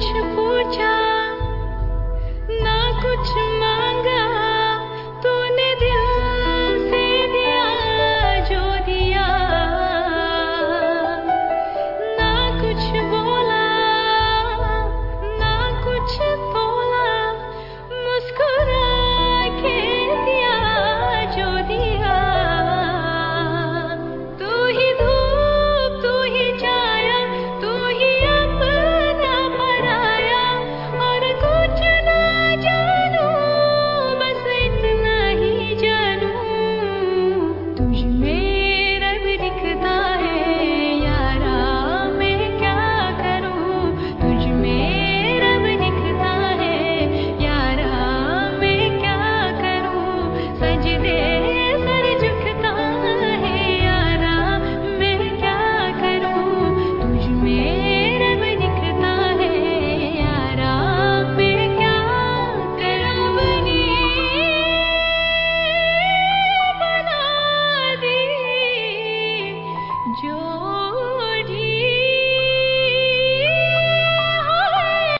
吃。you.